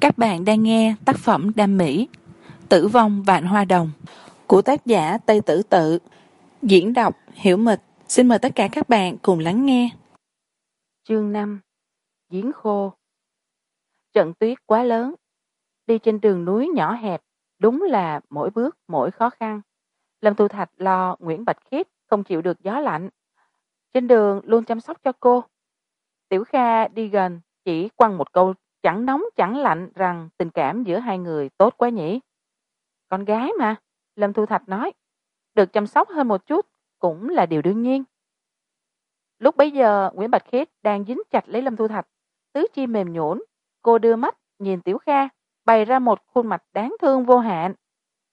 các bạn đang nghe tác phẩm đam mỹ, tử vong vạn hoa đồng, của tác giả tây tử tự. Diễn đọc hiểu mịch. Xin mời tất cả các bạn cùng lắng nghe. Chương năm, giếng khô. Trận tuyết quá lớn. Đi trên đường núi nhỏ hẹp, đúng là mỗi bước mỗi khó khăn. Lâm tu thạch lo nguyễn bạch khiết không chịu được gió lạnh. Trên đường luôn chăm sóc cho cô. Tiểu kha đi gần, chỉ quăng một câu chẳng nóng, chẳng lạnh rằng tình cảm giữa hai người tốt quá nhỉ? Con gái mà, lâm thu thạch nói, được chăm sóc hơn một chút cũng là điều đương nhiên. Lúc bấy giờ, nguyễn bạch khiết đang dính chặt lấy lâm thu thạch, tứ chi mềm nhũn, cô đưa mắt nhìn tiểu kha, bày ra một khuôn mặt đáng thương vô hạn.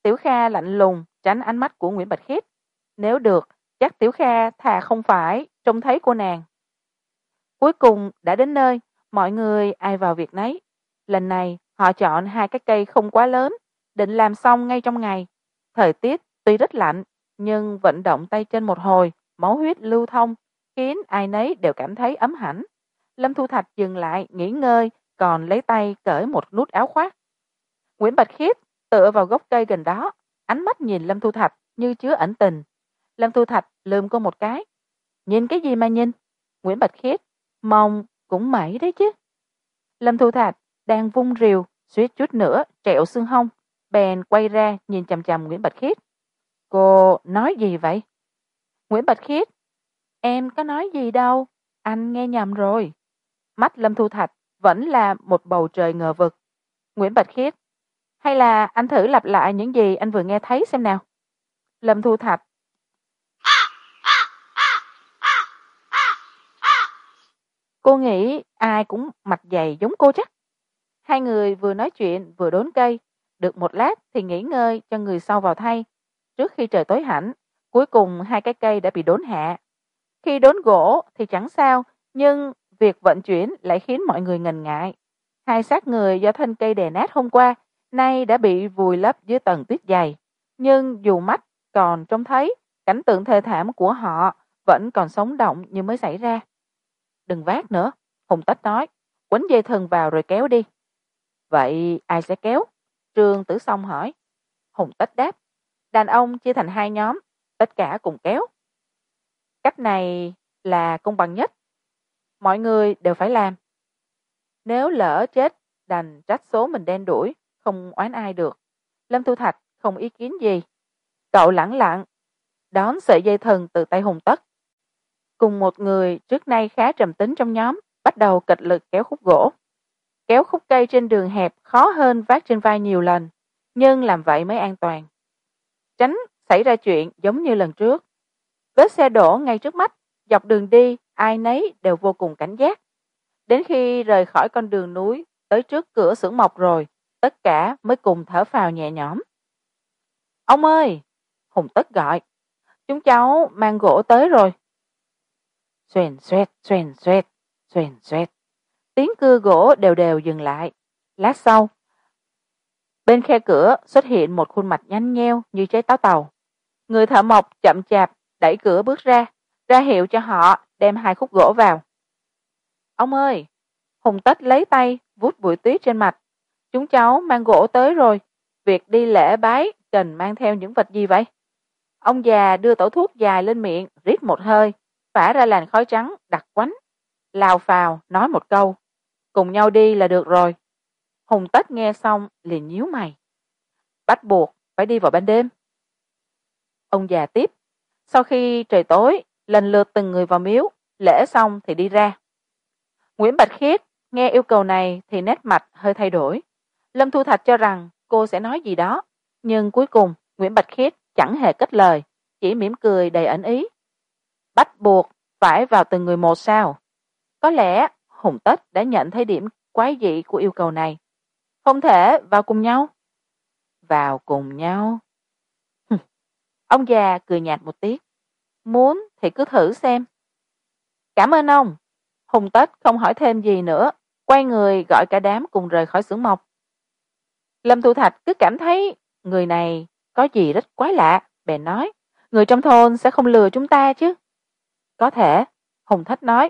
Tiểu kha lạnh lùng tránh ánh mắt của nguyễn bạch khiết, nếu được, chắc tiểu kha thà không phải trông thấy cô nàng. Cuối cùng đã đến nơi mọi người ai vào việc nấy. Lần này, họ chọn hai cái cây không quá lớn, định làm xong ngay trong ngày. Thời tiết tuy rất lạnh, nhưng vận động tay chân một hồi, máu huyết lưu thông, khiến ai nấy đều cảm thấy ấm hẳn. Lâm thu thạch dừng lại, nghỉ ngơi, còn lấy tay cởi một nút áo khoác. Nguyễn bạch khiết tựa vào gốc cây gần đó, ánh mắt nhìn lâm thu thạch như chứa ẩn tình. Lâm thu thạch lườm cô một cái. Nhìn cái gì mà nhìn? Nguyễn bạch khiết mong cũng mẩy đấy chứ. Lâm thu thạch đang vung rìu suýt chút nữa trẹo xương hông, bèn quay ra nhìn chằm chằm nguyễn bạch khiết. Cô nói gì vậy? Nguyễn bạch khiết, em có nói gì đâu, anh nghe nhầm rồi. Mắt lâm thu thạch vẫn là một bầu trời ngờ vực. Nguyễn bạch khiết, hay là anh thử lặp lại những gì anh vừa nghe thấy xem nào. Lâm thu thạch cô nghĩ ai cũng mặt dày giống cô chắc. Hai người vừa nói chuyện vừa đốn cây. Được một lát thì nghỉ ngơi cho người sau vào thay. Trước khi trời tối hẳn, cuối cùng hai cái cây đã bị đốn hạ. Khi đốn gỗ thì chẳng sao, nhưng việc vận chuyển lại khiến mọi người ngần ngại. Hai xác người do thân cây đè nát hôm qua, nay đã bị vùi lấp dưới tầng tuyết dày. Nhưng dù mắt còn trông thấy, cảnh tượng thê thảm của họ vẫn còn sống động như mới xảy ra đừng vác nữa. Hùng tách nói, quấn dây thừng vào rồi kéo đi. Vậy ai sẽ kéo? Trương tử s hỏi. Hùng tách đáp, đàn ông chia thành hai nhóm, tất cả cùng kéo. Cách này là công bằng nhất. Mọi người đều phải làm. Nếu lỡ chết, đành trách số mình đen đuổi, không oán ai được. Lâm thu thạch không ý kiến gì. Cậu lẳng lặng, đón sợi dây thừng từ tay hùng tất cùng một người trước nay khá trầm tính trong nhóm, bắt đầu kịch lực kéo khúc gỗ. Kéo khúc cây trên đường hẹp khó hơn vác trên vai nhiều lần, nhưng làm vậy mới an toàn. Tránh xảy ra chuyện giống như lần trước. Vết xe đổ ngay trước mắt, dọc đường đi, ai nấy đều vô cùng cảnh giác. Đến khi rời khỏi con đường núi, tới trước cửa xưởng mộc rồi, tất cả mới cùng thở phào nhẹ nhõm. Ông ơi! Hùng tất gọi. Chúng cháu mang gỗ tới rồi xoèn xoẹt xoèn xoẹt xoèn xoẹt tiếng cưa gỗ đều đều dừng lại. Lát sau, bên khe cửa xuất hiện một khuôn mặt nhăn nheo như trái táo tàu. Người thợ mộc chậm chạp đẩy cửa bước ra ra hiệu cho họ đem hai khúc gỗ vào. Ông ơi! Hùng tất lấy tay, vuốt bụi tuyết trên mặt. Chúng cháu mang gỗ tới rồi. Việc đi lễ bái cần mang theo những vật gì vậy? Ông già đưa tẩu thuốc dài lên miệng, rít một hơi phả ra làn khói trắng, đặc quánh, lao phào, nói một câu. Cùng nhau đi là được rồi. Hùng tất nghe xong liền nhíu mày. Bắt buộc phải đi vào ban đêm. Ông già tiếp. Sau khi trời tối, lần lượt từng người vào miếu, lễ xong thì đi ra. Nguyễn bạch khiết nghe yêu cầu này thì nét mặt hơi thay đổi. Lâm thu thạch cho rằng cô sẽ nói gì đó, nhưng cuối cùng nguyễn bạch khiết chẳng hề kết lời, chỉ mỉm cười đầy ẩn ý bắt buộc phải vào từng người một sao? Có lẽ hùng tất đã nhận thấy điểm quái dị của yêu cầu này. Không thể vào cùng nhau. Vào cùng nhau. Ông già cười nhạt một tiếng. Muốn thì cứ thử xem. Cảm ơn ông. Hùng tất không hỏi thêm gì nữa. Quay người gọi cả đám cùng rời khỏi xưởng mộc. Lâm thu thạch cứ cảm thấy người này có gì rất quái lạ. Bèn nói, người trong thôn sẽ không lừa chúng ta chứ có thể, hùng thách nói.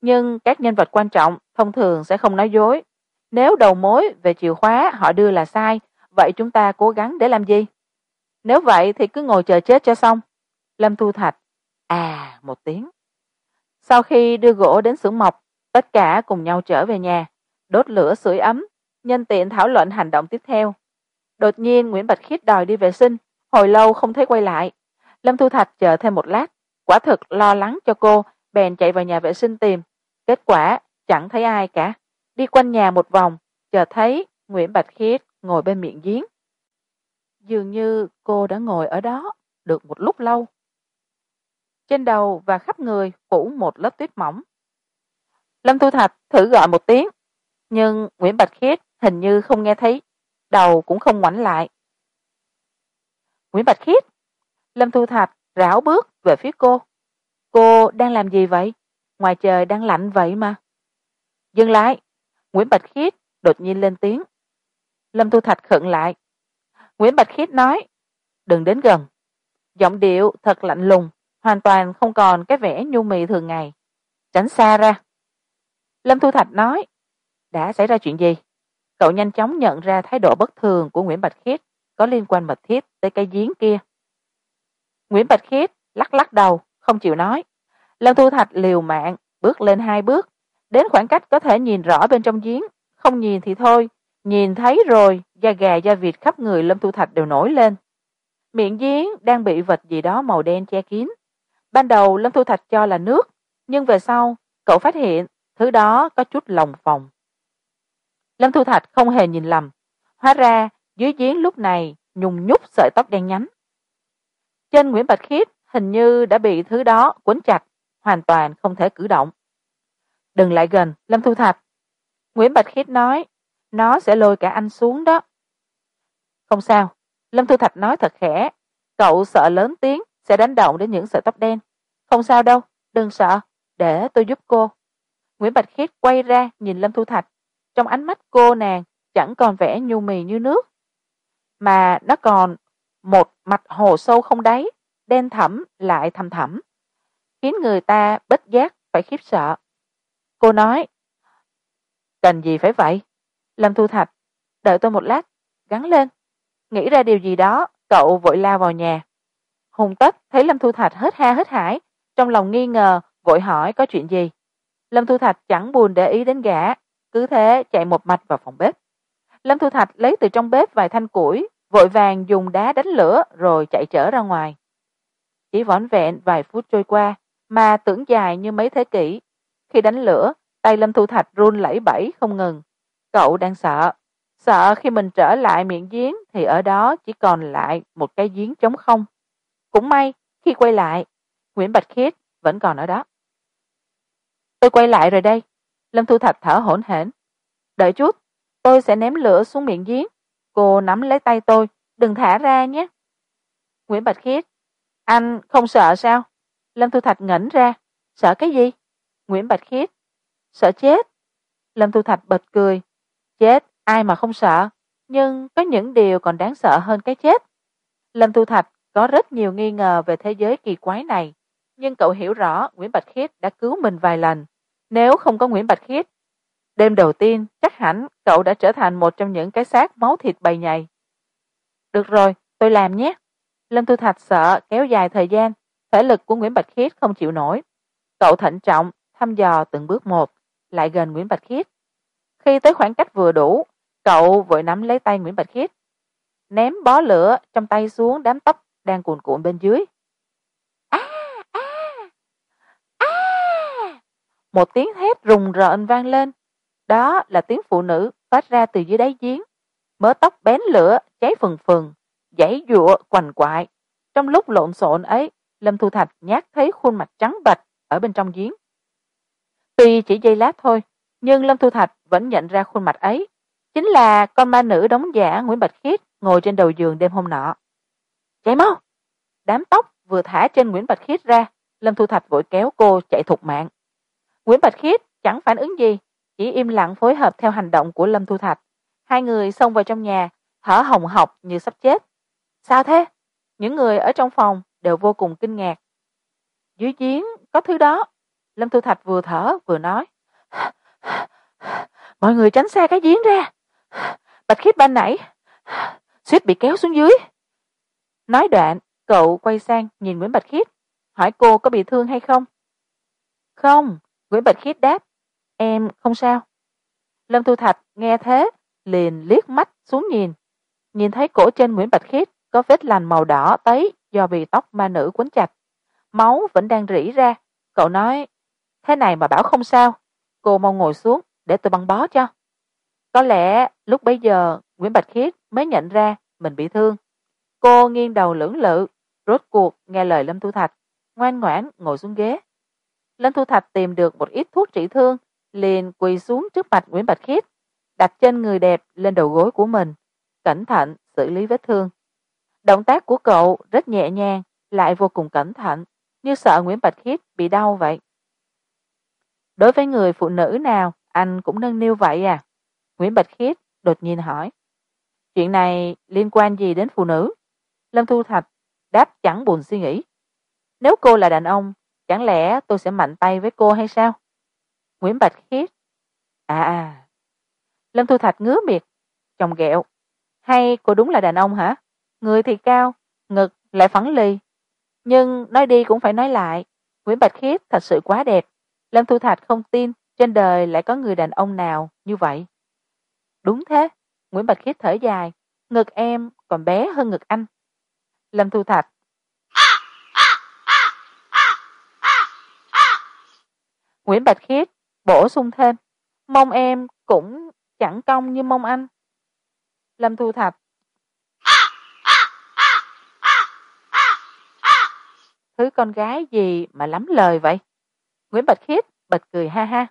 Nhưng các nhân vật quan trọng thông thường sẽ không nói dối. Nếu đầu mối về chìa khóa họ đưa là sai, vậy chúng ta cố gắng để làm gì? Nếu vậy thì cứ ngồi chờ chết cho xong. Lâm thu thạch à một tiếng. Sau khi đưa gỗ đến xưởng mộc, tất cả cùng nhau trở về nhà, đốt lửa sưởi ấm, nhân tiện thảo luận hành động tiếp theo. Đột nhiên nguyễn bạch khiết đòi đi vệ sinh, hồi lâu không thấy quay lại. Lâm thu thạch chờ thêm một lát quả thực lo lắng cho cô, bèn chạy vào nhà vệ sinh tìm. Kết quả, chẳng thấy ai cả. Đi quanh nhà một vòng, chờ thấy nguyễn bạch khiết ngồi bên miệng giếng. Dường như cô đã ngồi ở đó được một lúc lâu. Trên đầu và khắp người phủ một lớp tuyết mỏng. Lâm thu thạch thử gọi một tiếng, nhưng nguyễn bạch khiết hình như không nghe thấy, đầu cũng không ngoảnh lại. Nguyễn bạch khiết, lâm thu thạch rảo bước về phía cô. Cô đang làm gì vậy? Ngoài trời đang lạnh vậy mà. Dừng lại. Nguyễn bạch khiết đột nhiên lên tiếng. Lâm thu thạch khựng lại. Nguyễn bạch khiết nói, đừng đến gần. Giọng điệu thật lạnh lùng, hoàn toàn không còn cái vẻ nhu mì thường ngày. Tránh xa ra. Lâm thu thạch nói, đã xảy ra chuyện gì? Cậu nhanh chóng nhận ra thái độ bất thường của nguyễn bạch khiết có liên quan mật thiết tới cái giếng kia nguyễn bạch khiết lắc lắc đầu, không chịu nói. Lâm thu thạch liều mạng, bước lên hai bước. Đến khoảng cách có thể nhìn rõ bên trong giếng, không nhìn thì thôi. Nhìn thấy rồi, da gà da vịt khắp người lâm thu thạch đều nổi lên. Miệng giếng đang bị vật gì đó màu đen che kín. Ban đầu lâm thu thạch cho là nước, nhưng về sau, cậu phát hiện thứ đó có chút lòng phòng lâm thu thạch không hề nhìn lầm. Hóa ra, dưới giếng lúc này, nhung nhúc sợi tóc đen nhánh trên nguyễn bạch khiết hình như đã bị thứ đó quấn chặt, hoàn toàn không thể cử động. Đừng lại gần, lâm thu thạch. Nguyễn bạch khiết nói, nó sẽ lôi cả anh xuống đó. Không sao, lâm thu thạch nói thật khẽ, cậu sợ lớn tiếng sẽ đánh động đến những sợi tóc đen. Không sao đâu, đừng sợ, để tôi giúp cô. Nguyễn bạch khiết quay ra nhìn lâm thu thạch. Trong ánh mắt cô nàng chẳng còn vẻ nhu mì như nước, mà nó còn một mặt hồ sâu không đáy, đen thẳm, lại thầm thẳm. Khiến người ta bất giác, phải khiếp sợ. Cô nói, cần gì phải vậy? Lâm thu thạch, đợi tôi một lát, gắn lên. Nghĩ ra điều gì đó, cậu vội lao vào nhà. Hùng tất thấy lâm thu thạch hết ha hết hải, trong lòng nghi ngờ, vội hỏi có chuyện gì. Lâm thu thạch chẳng buồn để ý đến gã, cứ thế chạy một mạch vào phòng bếp. Lâm thu thạch lấy từ trong bếp vài thanh củi vội vàng dùng đá đánh lửa rồi chạy trở ra ngoài. Chỉ vỏn vẹn vài phút trôi qua mà tưởng dài như mấy thế kỷ. Khi đánh lửa, tay lâm thu thạch run lẩy bẩy không ngừng. Cậu đang sợ. Sợ khi mình trở lại miệng giếng thì ở đó chỉ còn lại một cái giếng trống không. Cũng may, khi quay lại, nguyễn bạch khiết vẫn còn ở đó. Tôi quay lại rồi đây. Lâm thu thạch thở hổn hển. Đợi chút, tôi sẽ ném lửa xuống miệng giếng cô nắm lấy tay tôi. Đừng thả ra nhé. Nguyễn bạch khiết, anh không sợ sao? Lâm thu thạch ngẩng ra. Sợ cái gì? Nguyễn bạch khiết, sợ chết. Lâm thu thạch bật cười. Chết, ai mà không sợ, nhưng có những điều còn đáng sợ hơn cái chết. Lâm thu thạch có rất nhiều nghi ngờ về thế giới kỳ quái này, nhưng cậu hiểu rõ nguyễn bạch khiết đã cứu mình vài lần. Nếu không có nguyễn bạch khiết đêm đầu tiên, chắc hẳn cậu đã trở thành một trong những cái xác máu thịt bầy nhầy. Được rồi, tôi làm nhé. Lâm thu thạch sợ kéo dài thời gian, thể lực của nguyễn bạch khiết không chịu nổi. Cậu thận trọng, thăm dò từng bước một, lại gần nguyễn bạch khiết. Khi tới khoảng cách vừa đủ, cậu vội nắm lấy tay nguyễn bạch khiết. Ném bó lửa trong tay xuống đám tóc đang cuồn cuộn bên dưới. A a a! Một tiếng thét rùng rợn vang lên đó là tiếng phụ nữ phát ra từ dưới đáy giếng. Mớ tóc bén lửa cháy phừng phừng giãy giụa quằn quại. Trong lúc lộn xộn ấy, lâm thu thạch nhát thấy khuôn mặt trắng bệch ở bên trong giếng. Tuy chỉ giây lát thôi, nhưng lâm thu thạch vẫn nhận ra khuôn mặt ấy. Chính là con ma nữ đóng giả nguyễn bạch khiết ngồi trên đầu giường đêm hôm nọ. Chạy mau! Đám tóc vừa thả trên nguyễn bạch khiết ra, lâm thu thạch vội kéo cô chạy thục mạng. Nguyễn bạch khiết chẳng phản ứng gì chỉ im lặng phối hợp theo hành động của lâm thu thạch. Hai người xông vào trong nhà, thở hồng hộc như sắp chết. Sao thế? Những người ở trong phòng đều vô cùng kinh ngạc. Dưới giếng có thứ đó. Lâm thu thạch vừa thở vừa nói. Mọi người tránh xa cái giếng ra. Bạch khiết ban nãy. Suýt bị kéo xuống dưới. Nói đoạn, cậu quay sang nhìn nguyễn bạch khiết. Hỏi cô có bị thương hay không? Không, nguyễn bạch khiết đáp em không sao. Lâm thu thạch nghe thế, liền liếc mắt xuống nhìn. Nhìn thấy cổ trên nguyễn bạch khiết có vết lành màu đỏ tấy do bị tóc ma nữ quấn chặt. Máu vẫn đang rỉ ra. Cậu nói, thế này mà bảo không sao. Cô mau ngồi xuống để tôi băng bó cho. Có lẽ lúc bấy giờ nguyễn bạch khiết mới nhận ra mình bị thương. Cô nghiêng đầu lưỡng lự, rốt cuộc nghe lời lâm thu thạch, ngoan ngoãn ngồi xuống ghế. Lâm thu thạch tìm được một ít thuốc trị thương liền quỳ xuống trước mặt nguyễn bạch khiết, đặt chân người đẹp lên đầu gối của mình, cẩn thận xử lý vết thương. Động tác của cậu rất nhẹ nhàng, lại vô cùng cẩn thận, như sợ nguyễn bạch khiết bị đau vậy. Đối với người phụ nữ nào, anh cũng nâng niu vậy à? Nguyễn bạch khiết đột nhiên hỏi. Chuyện này liên quan gì đến phụ nữ? Lâm thu thạch đáp chẳng buồn suy nghĩ. Nếu cô là đàn ông, chẳng lẽ tôi sẽ mạnh tay với cô hay sao? Nguyễn bạch khiết. À à. Lâm thu thạch ngứa miệt chồng ghẹo. Hay cô đúng là đàn ông hả? Người thì cao, ngực lại phẳng lì. Nhưng nói đi cũng phải nói lại, nguyễn bạch khiết thật sự quá đẹp. Lâm thu thạch không tin trên đời lại có người đàn ông nào như vậy. Đúng thế, nguyễn bạch khiết thở dài. Ngực em còn bé hơn ngực anh. Lâm thu thạch. Nguyễn bạch khiết bổ sung thêm. Mong em cũng chẳng cong như mong anh. Lâm thu thạch. Thứ con gái gì mà lắm lời vậy? Nguyễn bạch khiết bật cười ha ha.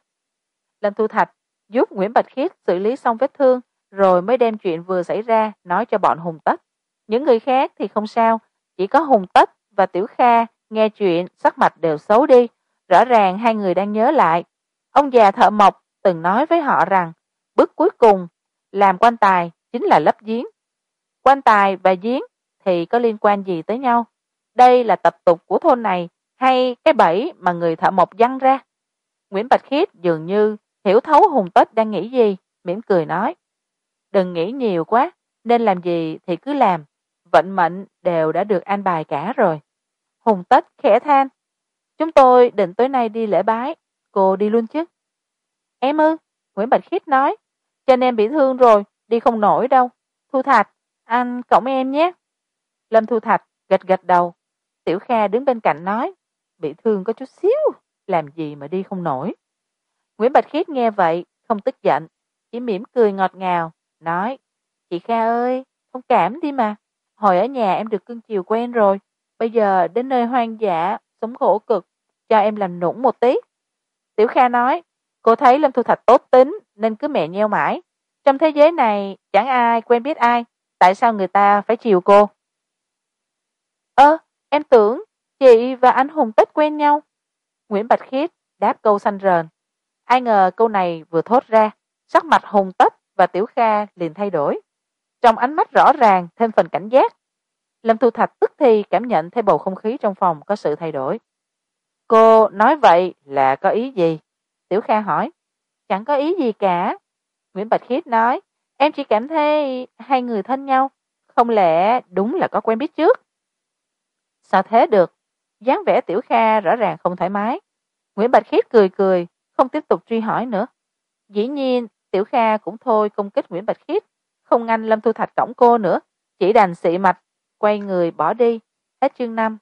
Lâm thu thạch, giúp nguyễn bạch khiết xử lý xong vết thương rồi mới đem chuyện vừa xảy ra nói cho bọn hùng tất. Những người khác thì không sao, chỉ có hùng tất và tiểu kha nghe chuyện sắc mặt đều xấu đi. Rõ ràng hai người đang nhớ lại ông già thợ mộc từng nói với họ rằng, bước cuối cùng làm quan tài chính là lấp giếng. Quan tài và giếng thì có liên quan gì tới nhau? Đây là tập tục của thôn này hay cái bẫy mà người thợ mộc văng ra? Nguyễn bạch khiết dường như hiểu thấu hùng tết đang nghĩ gì, mỉm cười nói, đừng nghĩ nhiều quá, nên làm gì thì cứ làm, vận mệnh đều đã được an bài cả rồi. Hùng tết khẽ than, chúng tôi định tối nay đi lễ bái cô đi luôn chứ? Em ư? Nguyễn bạch khiết nói. Chân em bị thương rồi, đi không nổi đâu. Thu thạch, anh cõng em nhé. Lâm thu thạch gật gật đầu. Tiểu kha đứng bên cạnh nói. Bị thương có chút xíu, làm gì mà đi không nổi. Nguyễn bạch khiết nghe vậy, không tức giận, chỉ mỉm cười ngọt ngào, nói. Chị kha ơi, thông cảm đi mà. Hồi ở nhà em được cưng chiều quen rồi. Bây giờ đến nơi hoang dã, sống khổ cực, cho em làm nũng một tí tiểu kha nói, cô thấy lâm thu thạch tốt tính, nên cứ mẹ nheo mãi. Trong thế giới này, chẳng ai quen biết ai, tại sao người ta phải chiều cô? Ơ, em tưởng chị và anh hùng tết quen nhau. Nguyễn bạch khiết đáp câu xanh rờn. Ai ngờ câu này vừa thốt ra, sắc mặt hùng tết và tiểu kha liền thay đổi. Trong ánh mắt rõ ràng, thêm phần cảnh giác, lâm thu thạch tức thì cảm nhận thấy bầu không khí trong phòng có sự thay đổi cô nói vậy là có ý gì? Tiểu kha hỏi. Chẳng có ý gì cả. Nguyễn bạch khiết nói, em chỉ cảm thấy hai người thân nhau, không lẽ đúng là có quen biết trước? Sao thế được? Dáng vẻ tiểu kha rõ ràng không thoải mái. Nguyễn bạch khiết cười cười, không tiếp tục truy hỏi nữa. Dĩ nhiên, tiểu kha cũng thôi công kích nguyễn bạch khiết, không ngăn lâm thu thạch cổng cô nữa. Chỉ đành xị mạch, quay người bỏ đi. Hết chương năm.